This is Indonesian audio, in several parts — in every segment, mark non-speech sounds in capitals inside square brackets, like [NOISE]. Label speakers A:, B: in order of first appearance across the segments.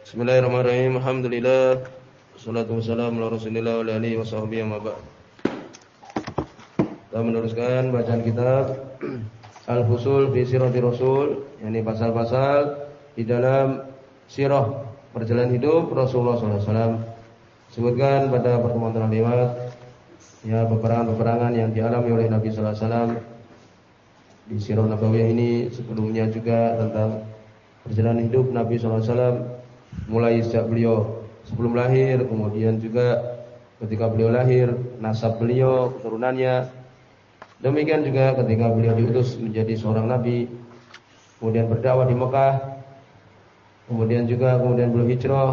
A: Bismillahirrahmanirrahim. Alhamdulillah. Salatu wassalamu ala Rasulillah wa alihi wa sahbihi wa ba'd. Kita meneruskan bacaan kitab Al-Fusul fi Sirati Rasul, yakni pasal-pasal di dalam sirah perjalanan hidup Rasulullah SAW. Sebutkan pada pertemuan telah lewat ya peperangan-peperangan yang dialami oleh Nabi sallallahu alaihi wasallam di Sirah Nabawiyah ini sebelumnya juga tentang perjalanan hidup Nabi sallallahu alaihi wasallam mulai sejak beliau sebelum lahir, kemudian juga ketika beliau lahir, nasab beliau, keturunannya. Demikian juga ketika beliau diutus menjadi seorang nabi, kemudian berdakwah di Mekah, kemudian juga kemudian beliau hijrah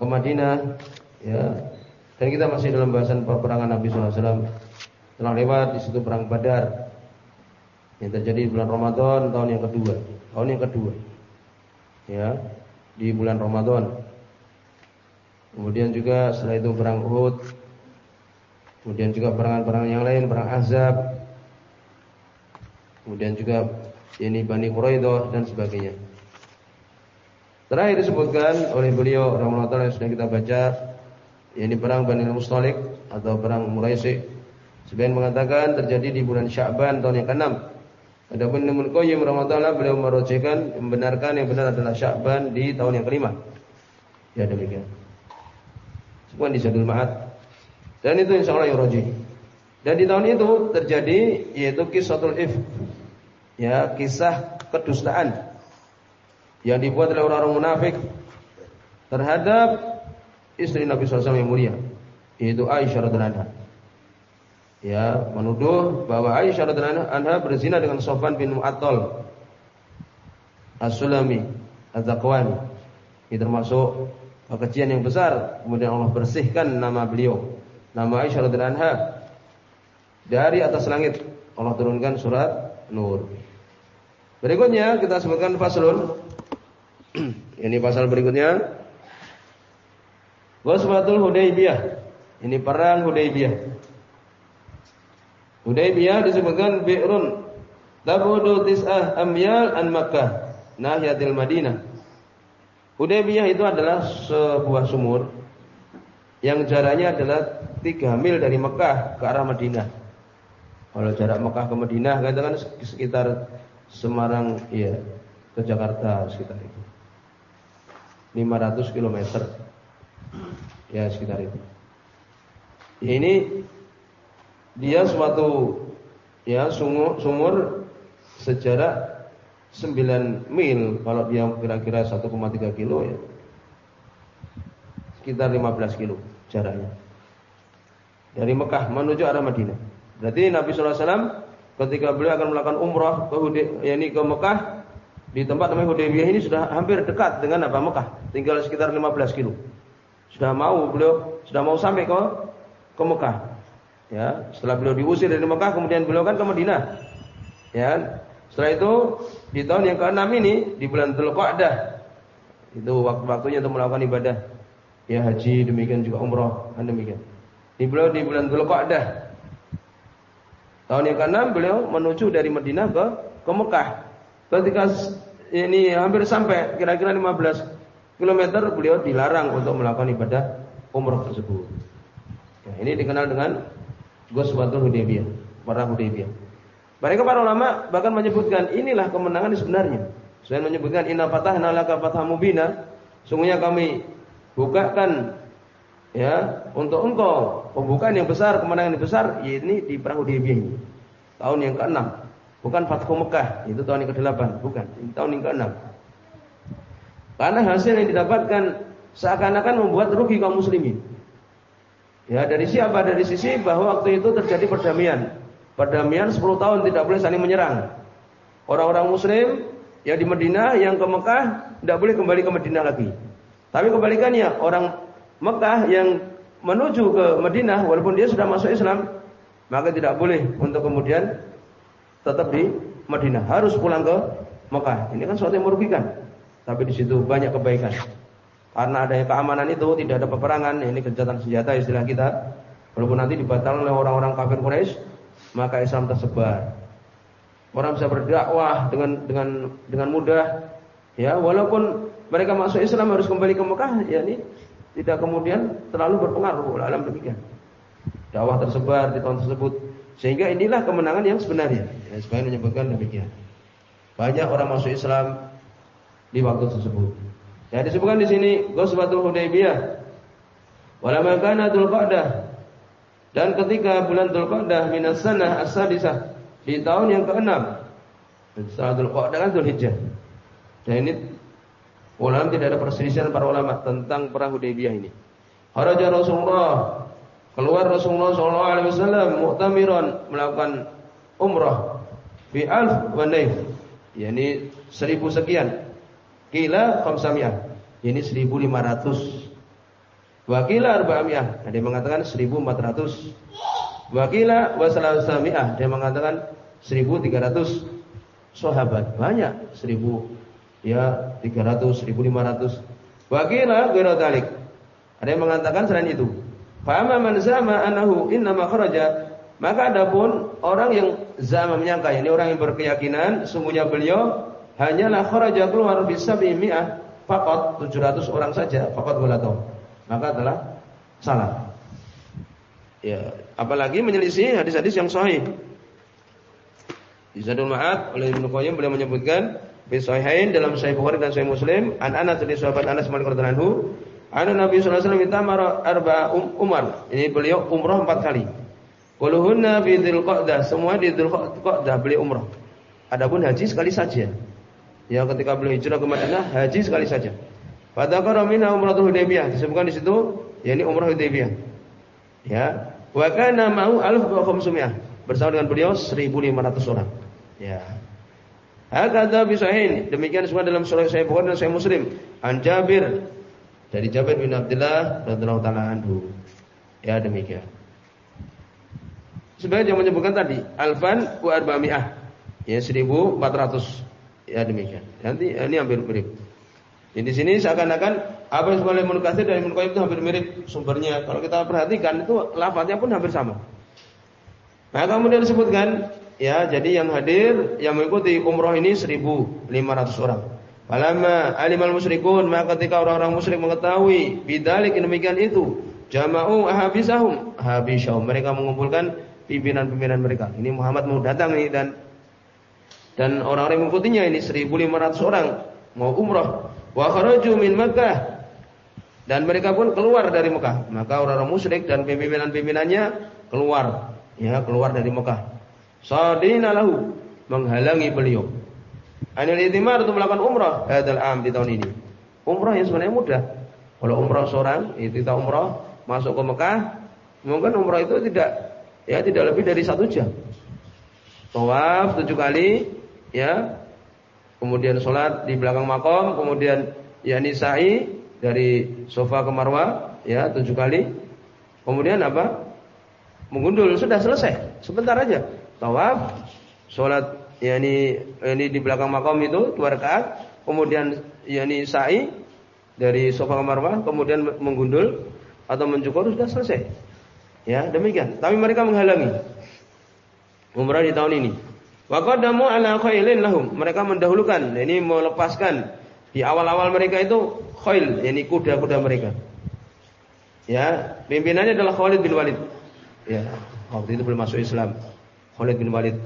A: ke Madinah, ya. Dan kita masih dalam bahasan peperangan Nabi SAW. Telah lewat di situ perang Badar yang terjadi di bulan Ramadan tahun yang kedua, tahun yang kedua. Ya, di bulan Ramadan. Kemudian juga setelah itu perang Uhud. Kemudian juga perangan-perangan yang lain, perang Azab. Kemudian juga ini Bani Quraidah dan sebagainya. Terakhir disebutkan oleh beliau Rasulullah yang sudah kita baca ini perang Bani Mustalik atau perang Muraisi. Sebagian mengatakan terjadi di bulan Sya'ban tahun yang ke-6 Adapun Ibnu Qayyim rahimahullah beliau merujukkan membenarkan yang benar adalah Sya'ban di tahun yang kelima. Ya demikian. Semua di Zadul Ma'ad. Dan itu insya Allah yang rojih. Dan di tahun itu terjadi yaitu kisahul if. Ya, kisah kedustaan yang dibuat oleh orang-orang munafik terhadap istri Nabi SAW yang mulia, yaitu Aisyah radhiallahu anha ya menuduh bahwa Aisyah radhiyallahu anha berzina dengan Sofwan bin Mu'attal As-Sulami Az-Zakwani. Ini termasuk kekejian yang besar. Kemudian Allah bersihkan nama beliau, nama Aisyah radhiyallahu anha dari atas langit. Allah turunkan surat Nur. Berikutnya kita sebutkan faslun. [CLEARS THROAT] Ini pasal berikutnya. Ghazwatul Hudaybiyah. Ini perang Hudaybiyah. Hudaybiyah disebutkan bi'run tabudu tis'ah amyal an Makkah nahiyatil Madinah. Hudaybiyah itu adalah sebuah sumur yang jaraknya adalah 3 mil dari Mekah ke arah Madinah. Kalau jarak Mekah ke Madinah katakan sekitar Semarang ya ke Jakarta sekitar itu. 500 km. Ya sekitar itu. Ini dia suatu ya sumur, sumur sejarak 9 mil kalau dia kira-kira 1,3 kilo ya sekitar 15 kilo jaraknya dari Mekah menuju arah Madinah. Berarti Nabi SAW ketika beliau akan melakukan umrah ke Hudi, yakni ke Mekah di tempat namanya Hudaybiyah ini sudah hampir dekat dengan apa Mekah, tinggal sekitar 15 kilo. Sudah mau beliau sudah mau sampai ke ke Mekah. Ya, setelah beliau diusir dari Mekah kemudian beliau kan ke Madinah. Ya. Setelah itu di tahun yang ke-6 ini di bulan Dzulqa'dah itu waktu-waktunya untuk melakukan ibadah ya haji demikian juga umrah dan demikian. Di beliau di bulan Dzulqa'dah tahun yang ke-6 beliau menuju dari Madinah ke ke Mekah. Ketika ini hampir sampai kira-kira 15 km beliau dilarang untuk melakukan ibadah umrah tersebut. Ya, ini dikenal dengan Ghazwatul Hudaybiyah, perang Hudaybiyah. Mereka para ulama bahkan menyebutkan inilah kemenangan sebenarnya. Selain menyebutkan inna fatahna laka fatham mubina, sungguhnya kami bukakan ya untuk engkau pembukaan yang besar, kemenangan yang besar ini di perang Hudaybiyah ini. Tahun yang ke-6. Bukan Fathu Mekah, itu tahun yang ke-8, bukan. Ini tahun yang ke-6. Karena hasil yang didapatkan seakan-akan membuat rugi kaum muslimin. Ya, dari siapa? Dari sisi bahwa waktu itu terjadi perdamaian. Perdamaian 10 tahun tidak boleh saling menyerang. Orang-orang muslim yang di Madinah yang ke Mekah tidak boleh kembali ke Madinah lagi. Tapi kebalikannya, orang Mekah yang menuju ke Madinah walaupun dia sudah masuk Islam, maka tidak boleh untuk kemudian tetap di Madinah, harus pulang ke Mekah. Ini kan suatu yang merugikan. Tapi di situ banyak kebaikan. Karena adanya keamanan itu tidak ada peperangan, ini kejahatan senjata istilah kita. Walaupun nanti dibatalkan oleh orang-orang kafir Quraisy, maka Islam tersebar. Orang bisa berdakwah dengan dengan dengan mudah. Ya, walaupun mereka masuk Islam harus kembali ke Mekah, ya ini tidak kemudian terlalu berpengaruh alam demikian. Dakwah tersebar di tahun tersebut sehingga inilah kemenangan yang sebenarnya. Ya, sebenarnya menyebutkan demikian. Banyak orang masuk Islam di waktu tersebut. Ya disebutkan di sini Ghazwatul Hudaybiyah. Walamma kana Dzulqa'dah dan ketika bulan Dzulqa'dah minas sanah as-sadisah di tahun yang ke-6 setelah Dzulqa'dah kan Dzulhijjah. Dan ini ulama tidak ada perselisihan para ulama tentang perang Hudaybiyah ini. Haraja Rasulullah keluar Rasulullah sallallahu alaihi wasallam mu'tamiran melakukan umrah bi alf wa naif yakni seribu sekian kila khamsamiyah ini 1500 wakila arba'amiyah ada yang mengatakan 1400 wakila wasalasamiah ada yang mengatakan 1300 sahabat banyak. 1000 ya 300 1500 wakila ghairu dalik ada yang mengatakan selain itu Fa'ama man zama annahu innama kharaja. Maka adapun orang yang zama menyangka ini orang yang berkeyakinan sungguhnya beliau hanyalah kharaja keluar bisa mi'ah faqat 700 orang saja faqat walatau maka telah salah ya apalagi menyelisih hadis-hadis yang sahih di Zadul Ma'ad oleh Ibnu Qayyim beliau menyebutkan sahihain dalam Sahih Bukhari dan Sahih Muslim an Anas dari sahabat Anas radhiyallahu anhu Anu Nabi sallallahu alaihi wasallam tamara arba um, umar. Ini beliau umrah empat kali. Kulluhunna fi dzulqa'dah, semua di dzulqa'dah beliau umrah. Adapun haji sekali saja. Ya ketika beliau hijrah ke Madinah haji sekali saja. Fadzakara minha umratul Hudaybiyah. Disebutkan di situ yakni umrah Hudaybiyah. Ya. Wa kana ma'u alf wa. Bersama dengan beliau 1500 orang. Ya. Hakadha bi sahihin. Demikian semua dalam surah Sahih Bukhari dan Sahih Muslim. An Jabir dari Jabir bin Abdullah radhiyallahu taala anhu. Ya demikian. Sebagai yang menyebutkan tadi, alfan wa arba'mi'ah. Ya 1400. Ya demikian. Nanti ini hampir mirip. Jadi di sini seakan-akan apa yang oleh Ibnu Katsir dan Ibnu itu hampir mirip sumbernya. Kalau kita perhatikan itu lafaznya pun hampir sama. Nah, kemudian disebutkan ya, jadi yang hadir yang mengikuti umroh ini 1500 orang. Falamma alimal musyrikun maka ketika orang-orang musyrik mengetahui bidzalik demikian itu jama'u habisahum habisahum mereka mengumpulkan pimpinan-pimpinan mereka. Ini Muhammad mau datang ini dan dan orang-orang yang mengikutinya ini 1500 orang mau umrah wa kharaju min Makkah dan mereka pun keluar dari Mekah. Maka orang-orang musyrik dan pimpinan-pimpinannya keluar ya keluar dari Mekah. Sadina lahu menghalangi beliau Anil itimar untuk melakukan umrah hadal am di tahun ini. Umrah yang sebenarnya mudah. Kalau umrah seorang, itu kita umrah masuk ke Mekah, mungkin umrah itu tidak ya tidak lebih dari satu jam. Tawaf tujuh kali, ya. Kemudian sholat di belakang makom, kemudian ya nisai dari sofa ke marwah, ya tujuh kali. Kemudian apa? Menggundul sudah selesai, sebentar aja. Tawaf, sholat yakni ini di belakang makam itu dua rakaat, kemudian yakni sa'i dari sofa ke marwah, kemudian menggundul atau mencukur sudah selesai. Ya, demikian. Tapi mereka menghalangi umrah di tahun ini. Wa qaddamu ala khailin lahum. Mereka mendahulukan, ini melepaskan di awal-awal mereka itu khail, yakni kuda-kuda mereka. Ya, pimpinannya adalah Khalid bin Walid. Ya, waktu itu belum masuk Islam. Khalid bin Walid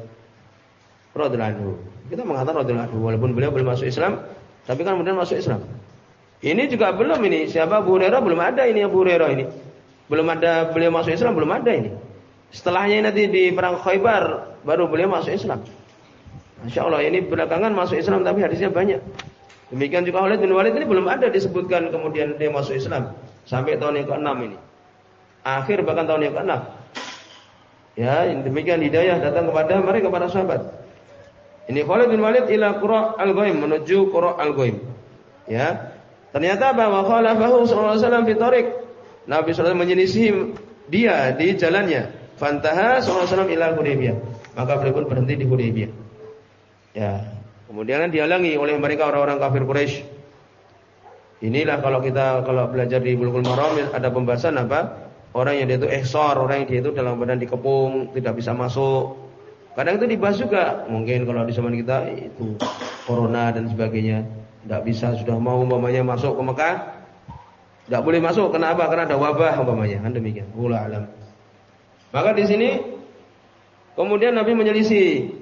A: radhiyallahu. Kita mengatakan radhiyallahu walaupun beliau belum masuk Islam, tapi kan kemudian masuk Islam. Ini juga belum ini. Siapa Abu Hurairah belum ada ini Abu Hurairah ini. Belum ada beliau masuk Islam belum ada ini. Setelahnya nanti di perang Khaybar baru beliau masuk Islam. Masya Allah ini belakangan masuk Islam tapi hadisnya banyak. Demikian juga Khalid bin Walid ini belum ada disebutkan kemudian dia masuk Islam sampai tahun yang ke-6 ini. Akhir bahkan tahun yang ke-6. Ya, demikian hidayah datang kepada mereka para sahabat. Ini Khalid bin Walid ila Qura al-Ghaim menuju Qura al-Ghaim. Ya. Ternyata bahwa khalafahu sallallahu alaihi wasallam fi. Nabi sallallahu menyelisih dia di jalannya. Fantaha sallallahu alaihi wasallam ila Hudaybiyah. Maka beliau pun berhenti di Hudaybiyah. Ya. Kemudian dihalangi oleh mereka orang-orang kafir Quraisy. Inilah kalau kita kalau belajar di Bulughul Maram ada pembahasan apa? Orang yang dia itu ihsar, orang yang dia itu dalam badan dikepung, tidak bisa masuk, Kadang itu dibahas juga, mungkin kalau di zaman kita itu corona dan sebagainya. Tidak bisa sudah mau umpamanya masuk ke Mekah, tidak boleh masuk. Kenapa? Karena ada wabah umpamanya. Kan demikian. Ula alam. Maka di sini kemudian Nabi menyelisih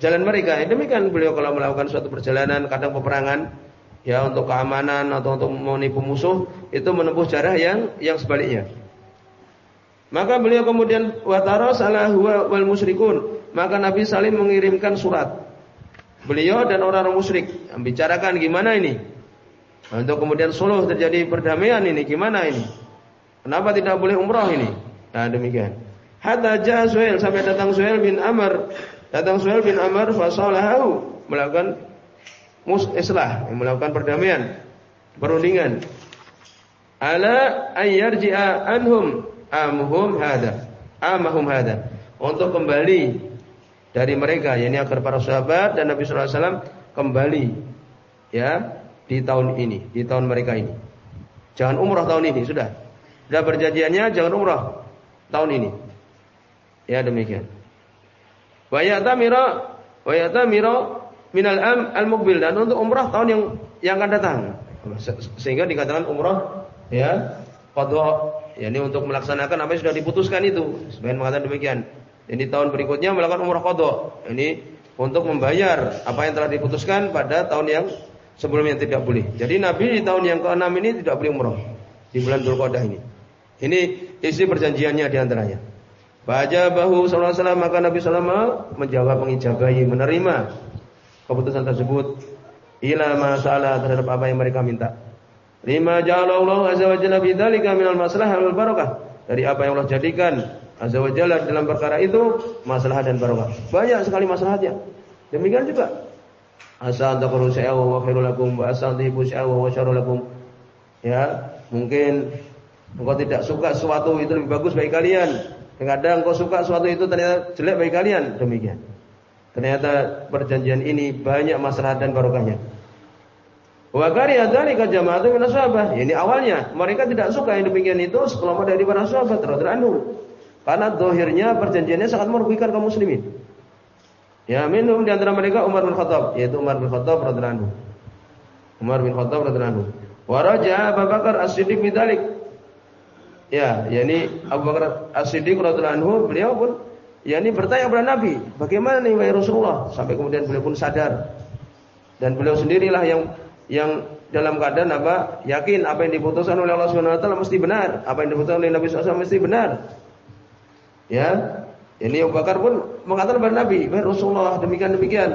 A: jalan mereka. Demikian beliau kalau melakukan suatu perjalanan, kadang peperangan, ya untuk keamanan atau untuk menipu musuh, itu menempuh jarak yang yang sebaliknya. Maka beliau kemudian wataro salah wal musyrikun. Maka Nabi Salim mengirimkan surat beliau dan orang-orang musyrik membicarakan gimana ini. Untuk kemudian suluh terjadi perdamaian ini gimana ini? Kenapa tidak boleh umrah ini? Nah demikian. Hatta ja'a Suhail sampai datang Suhail bin Amr. Datang Suhail bin Amr fasalahu melakukan mus islah, melakukan perdamaian, perundingan. Ala ayyarji'a anhum amhum hada. Amahum hada. Untuk kembali dari mereka yakni agar para sahabat dan Nabi sallallahu alaihi wasallam kembali ya di tahun ini, di tahun mereka ini. Jangan umrah tahun ini sudah. Sudah perjanjiannya jangan umrah tahun ini. Ya demikian. Wa yatamira wa yatamira minal am al mukbil dan untuk umrah tahun yang yang akan datang. Sehingga dikatakan umrah ya qadha yakni untuk melaksanakan apa yang sudah diputuskan itu. Sebagian mengatakan demikian. Ini tahun berikutnya melakukan umrah kodok. Ini untuk membayar apa yang telah diputuskan pada tahun yang sebelumnya tidak boleh. Jadi Nabi di tahun yang ke-6 ini tidak boleh umrah di bulan Dzulqa'dah ini. Ini isi perjanjiannya di antaranya. Baca bahu alaihi wasallam maka Nabi sallallahu menjawab mengijabahi menerima keputusan tersebut ila masalah terhadap apa yang mereka minta. Lima ja'alallahu azza wa jalla bidzalika minal maslahah wal barakah. Dari apa yang Allah jadikan Azza wa Jalla dalam perkara itu masalah dan barokah. Banyak sekali masalahnya. Demikian juga asa antakuru syai'a wa khairul lakum wa asa antihibu syai'a wa syarul lakum. Ya, mungkin engkau tidak suka sesuatu itu lebih bagus bagi kalian. Kadang engkau suka sesuatu itu ternyata jelek bagi kalian. Demikian. Ternyata perjanjian ini banyak masalah dan barokahnya. Wa kariya dzalika jama'atu min ashabah. Ini awalnya mereka tidak suka yang demikian itu sekelompok dari para sahabat radhiyallahu. Karena dohirnya perjanjiannya sangat merugikan kaum muslimin. Ya minum di antara mereka Umar bin Khattab, yaitu Umar bin Khattab radhiyallahu. Umar bin Khattab radhiyallahu anhu. Wa raja Abu Bakar As-Siddiq. Ya, yakni Abu Bakar As-Siddiq radhiyallahu anhu, beliau pun yakni bertanya kepada Nabi, "Bagaimana nih wahai Rasulullah?" Sampai kemudian beliau pun sadar. Dan beliau sendirilah yang yang dalam keadaan apa? Yakin apa yang diputuskan oleh Allah Subhanahu wa taala mesti benar, apa yang diputuskan oleh Nabi SAW mesti benar. Ya, ini Abu Bakar pun mengatakan kepada Nabi, "Wahai Rasulullah, demikian demikian."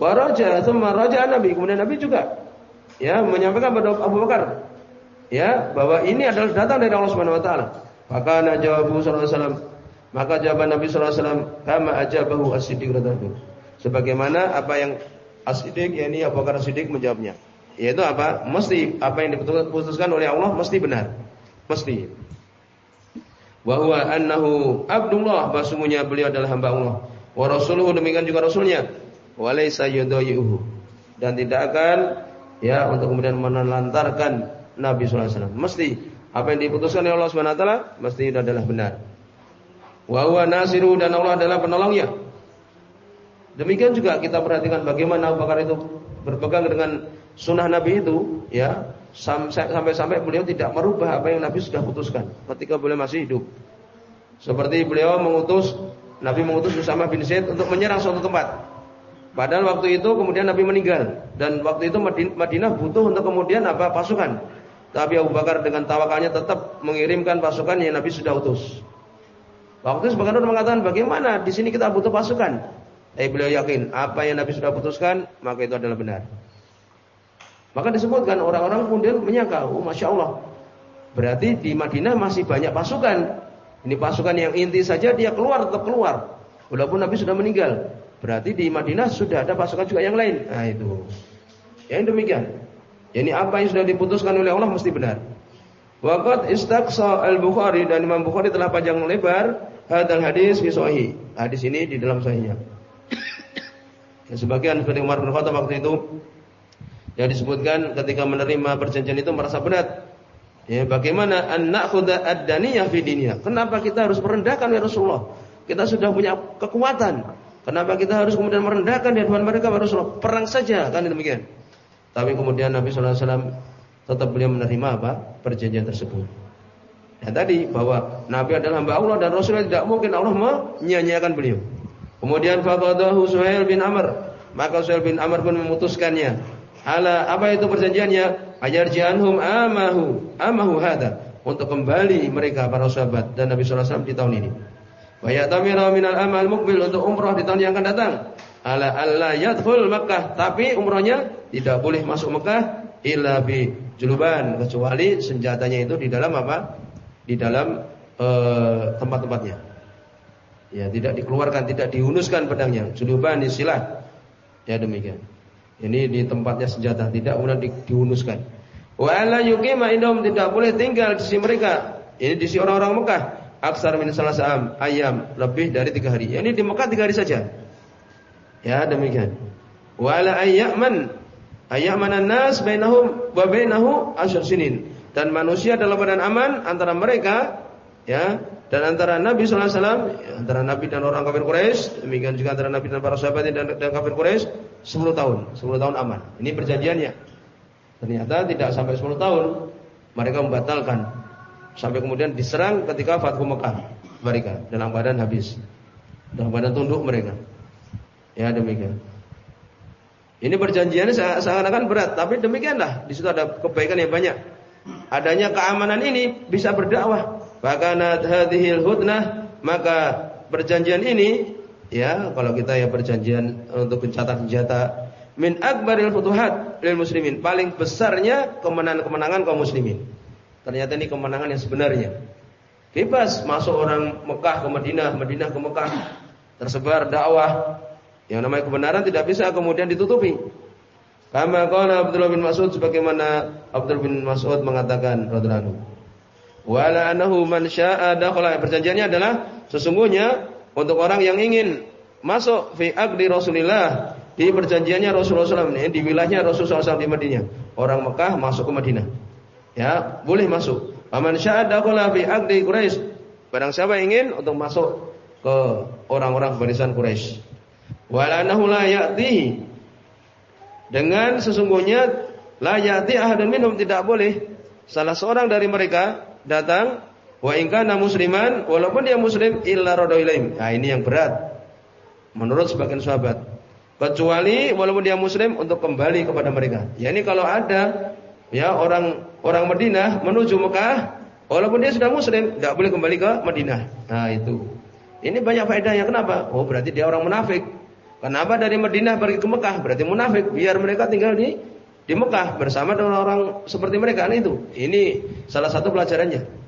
A: Wa raja, tsumma raja Nabi. Kemudian Nabi juga ya menyampaikan kepada Abu Bakar ya bahwa ini adalah datang dari Allah Subhanahu wa taala. Maka najabu sallallahu alaihi wasallam maka jawaban Nabi sallallahu alaihi wasallam kama ajabahu as-siddiq radhiyallahu Sebagaimana apa yang as-siddiq yakni Abu Bakar as-siddiq menjawabnya. Yaitu apa? Mesti apa yang diputuskan oleh Allah mesti benar. Mesti wa huwa annahu abdullah bahasanya beliau adalah hamba Allah wa rasuluhu demikian juga rasulnya wa laysa yudayyihu dan tidak akan ya untuk kemudian menelantarkan Nabi wasallam mesti apa yang diputuskan oleh Allah Subhanahu wa taala mesti itu adalah benar wa huwa nasiru dan Allah adalah penolongnya demikian juga kita perhatikan bagaimana Abu Bakar itu berpegang dengan sunnah Nabi itu ya sampai-sampai beliau tidak merubah apa yang Nabi sudah putuskan ketika beliau masih hidup. Seperti beliau mengutus Nabi mengutus Usama bin Zaid untuk menyerang suatu tempat. Padahal waktu itu kemudian Nabi meninggal dan waktu itu Madinah butuh untuk kemudian apa pasukan. Tapi Abu Bakar dengan tawakalnya tetap mengirimkan pasukan yang Nabi sudah utus. Waktu itu sebagian orang mengatakan bagaimana di sini kita butuh pasukan. Tapi beliau yakin apa yang Nabi sudah putuskan maka itu adalah benar. Maka disebutkan orang-orang kemudian menyangka, oh masya Allah, berarti di Madinah masih banyak pasukan. Ini pasukan yang inti saja dia keluar tetap keluar, walaupun Nabi sudah meninggal. Berarti di Madinah sudah ada pasukan juga yang lain. Nah itu, yang demikian. Ini apa yang sudah diputuskan oleh Allah mesti benar. Waqat istaqsa al-Bukhari dan Imam Bukhari telah panjang lebar hadal hadis fi sahih. Hadis ini di dalam sahihnya. Ya, sebagian seperti Umar bin Khattab waktu itu yang disebutkan ketika menerima perjanjian itu merasa berat. Ya, bagaimana anak kuda ad-daniyah fi Kenapa kita harus merendahkan ya Rasulullah? Kita sudah punya kekuatan. Kenapa kita harus kemudian merendahkan di hadapan mereka ya Rasulullah? Perang saja kan demikian. Tapi kemudian Nabi sallallahu alaihi wasallam tetap beliau menerima apa? perjanjian tersebut. Ya tadi bahwa Nabi adalah hamba Allah dan Rasulullah tidak mungkin Allah menyia-nyiakan beliau. Kemudian faqadahu Suhail bin Amr, maka Suhail bin Amr pun memutuskannya. Ala apa itu perjanjiannya? Ajarjanhum amahu, amahu hada untuk kembali mereka para sahabat dan Nabi sallallahu alaihi wasallam di tahun ini. Wa ya'tamira minal amal mukbil untuk umrah di tahun yang akan datang. Ala alla yadkhul Makkah, tapi umrahnya tidak boleh masuk Mekah illa bi juluban kecuali senjatanya itu di dalam apa? Di dalam uh, tempat-tempatnya. Ya, tidak dikeluarkan, tidak dihunuskan pedangnya. Juluban istilah. Ya demikian. Ini di tempatnya senjata, tidak kemudian di, dihunuskan. Wa alla yuqima indahum tidak boleh tinggal di sisi mereka. Ini di sisi orang-orang Mekah. Aksar min salasam ayam lebih dari tiga hari. Ini di Mekah tiga hari saja. Ya demikian. Wa la ayyaman ayyamanan nas bainahum wa bainahu asyr sinin. Dan manusia dalam badan aman antara mereka ya dan antara Nabi alaihi wasallam antara Nabi dan orang kafir Quraisy demikian juga antara Nabi dan para sahabat dan, dan kafir Quraisy 10 tahun 10 tahun aman ini perjanjiannya ternyata tidak sampai 10 tahun mereka membatalkan sampai kemudian diserang ketika Fathu Mekah mereka dalam badan habis dalam badan tunduk mereka Ya demikian. Ini perjanjiannya seakan-akan berat, tapi demikianlah. Di situ ada kebaikan yang banyak. Adanya keamanan ini bisa berdakwah. Bahkan hadhil hudnah, maka perjanjian ini ya, kalau kita ya perjanjian untuk mencatat senjata min akbaril futuhat lil muslimin, paling besarnya kemenangan-kemenangan kaum muslimin. Ternyata ini kemenangan yang sebenarnya. Bebas masuk orang Mekah ke Madinah, Madinah ke Mekah, tersebar dakwah, yang namanya kebenaran tidak bisa kemudian ditutupi. Kama qala Abdullah bin Mas'ud sebagaimana Abdullah bin Mas'ud mengatakan radhiyallahu. Wala anahu man syaa'a dakhala. Perjanjiannya adalah sesungguhnya untuk orang yang ingin masuk fi aqdi Rasulillah di perjanjiannya Rasulullah SAW di wilayahnya Rasulullah SAW di Madinah. Orang Mekah masuk ke Madinah. Ya, boleh masuk. Aman syaa'a dakhala fi aqdi Quraisy. Barang siapa ingin untuk masuk ke orang-orang barisan Quraisy. Walanahu la ya'tihi. Dengan sesungguhnya la ya'ti ahadun minhum tidak boleh salah seorang dari mereka datang wa in kana musliman walaupun dia muslim illa rada ilaihim. Nah, ini yang berat menurut sebagian sahabat. Kecuali walaupun dia muslim untuk kembali kepada mereka. Ya ini kalau ada ya orang orang Madinah menuju Mekah walaupun dia sudah muslim tidak boleh kembali ke Madinah. Nah, itu. Ini banyak faedahnya. Kenapa? Oh, berarti dia orang munafik. Kenapa dari Madinah pergi ke Mekah? Berarti munafik. Biar mereka tinggal di di Mekah bersama dengan orang seperti mereka. Nah itu. Ini salah satu pelajarannya.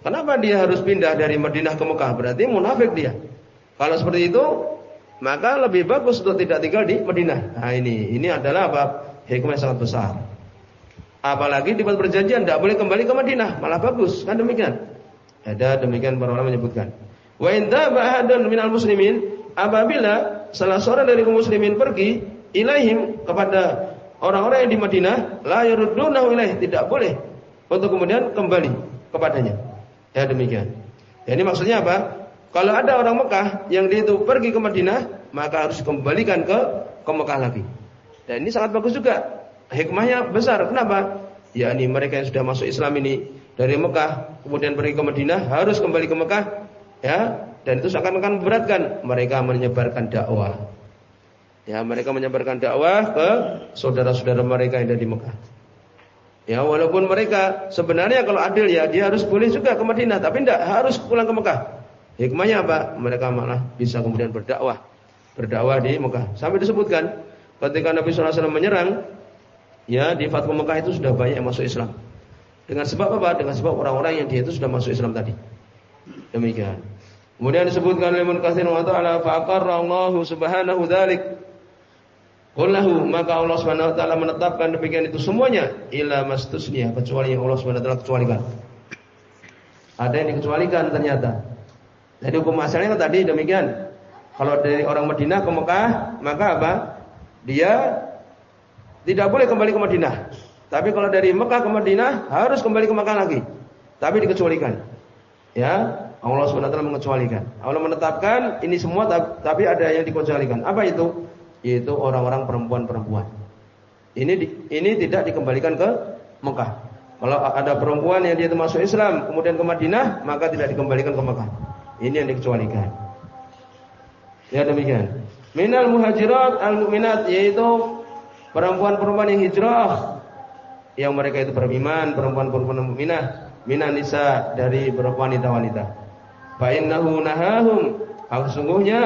A: Kenapa dia harus pindah dari Madinah ke Mekah? Berarti munafik dia. Kalau seperti itu, maka lebih bagus untuk tidak tinggal di Madinah. Nah ini, ini adalah apa? Hikmah yang sangat besar. Apalagi di perjanjian tidak boleh kembali ke Madinah, malah bagus, kan demikian. Ada demikian para ulama menyebutkan. Wa inda ba'adun minal muslimin apabila salah seorang dari kaum muslimin pergi ilaihim kepada orang-orang yang di Madinah, la yurdunahu ilaih, tidak boleh untuk kemudian kembali kepadanya. Ya demikian. Ya, ini maksudnya apa? Kalau ada orang Mekah yang dia itu pergi ke Madinah, maka harus kembalikan ke ke Mekah lagi. Dan ini sangat bagus juga. Hikmahnya besar. Kenapa? Ya ini mereka yang sudah masuk Islam ini dari Mekah kemudian pergi ke Madinah harus kembali ke Mekah ya dan itu seakan-akan memberatkan mereka menyebarkan dakwah. Ya, mereka menyebarkan dakwah ke saudara-saudara mereka yang ada di Mekah. Ya, walaupun mereka sebenarnya kalau adil ya dia harus boleh juga ke Madinah, tapi tidak harus pulang ke Mekah. Hikmahnya apa? Mereka malah bisa kemudian berdakwah, berdakwah di Mekah. Sampai disebutkan ketika Nabi SAW menyerang, ya di Fathu Mekah itu sudah banyak yang masuk Islam. Dengan sebab apa? Dengan sebab orang-orang yang dia itu sudah masuk Islam tadi. Demikian. Kemudian disebutkan oleh Ibnu Katsir wa taala fa Allah subhanahu dzalik. Qullahu maka Allah Subhanahu wa taala menetapkan demikian itu semuanya ila mastusniya kecuali yang Allah Subhanahu wa taala kecualikan. Ada yang dikecualikan ternyata. Jadi hukum asalnya tadi demikian. Kalau dari orang Madinah ke Mekah, maka apa? Dia tidak boleh kembali ke Madinah. Tapi kalau dari Mekah ke Madinah harus kembali ke Mekah lagi. Tapi dikecualikan. Ya, Allah SWT mengecualikan. Allah menetapkan ini semua tapi ada yang dikecualikan. Apa itu? Yaitu orang-orang perempuan-perempuan. Ini ini tidak dikembalikan ke Mekah. Kalau ada perempuan yang dia masuk Islam kemudian ke Madinah, maka tidak dikembalikan ke Mekah. Ini yang dikecualikan. Ya demikian. Minal muhajirat al mu'minat yaitu perempuan-perempuan yang hijrah yang mereka itu beriman, perempuan-perempuan mukminah, minan nisa dari wanita-wanita. Fa innahu nahahum, sesungguhnya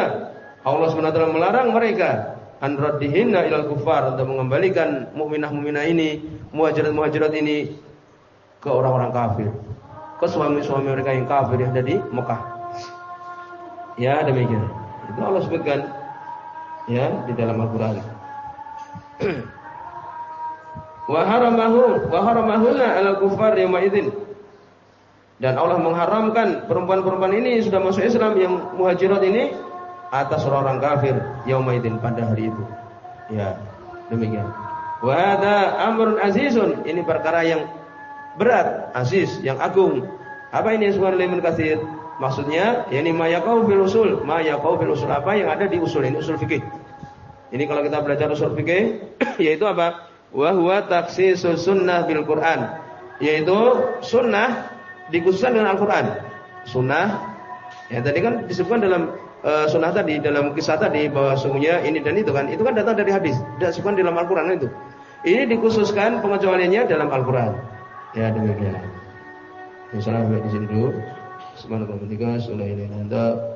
A: Allah SWT melarang mereka an raddihinna ilal kufar untuk mengembalikan mukminah-mukminah ini, muhajirat-muhajirat ini ke orang-orang kafir, ke suami-suami mereka yang kafir yang ada di Mekah. Ya demikian. Itu Allah sebutkan ya di dalam Al-Qur'an. [CLEARS THROAT] Wa haramahu wa 'alal kufar yauma idzin. Dan Allah mengharamkan perempuan-perempuan ini sudah masuk Islam yang muhajirat ini atas orang-orang kafir yauma pada hari itu. Ya, demikian. Wa hadza amrun azizun. Ini perkara yang berat, aziz, yang agung. Apa ini sebuah liman kasir? Maksudnya, ma yaqau fil usul, ma fil apa yang ada di usul ini usul fikih. Ini kalau kita belajar usul fikih [COUGHS] yaitu apa? Wa huwa taksisus sunnah bil Quran, yaitu sunnah dikhususkan dengan Al-Qur'an. Sunnah ya tadi kan disebutkan dalam uh, sunnah tadi dalam kisah tadi bahwa sungguhnya ini dan itu kan itu kan datang dari hadis, tidak disebutkan dalam Al-Qur'an itu. Ini dikhususkan pengecualiannya dalam Al-Qur'an. Ya demikian. Misalnya di sini dulu. Subhanallahi wa bihamdihi,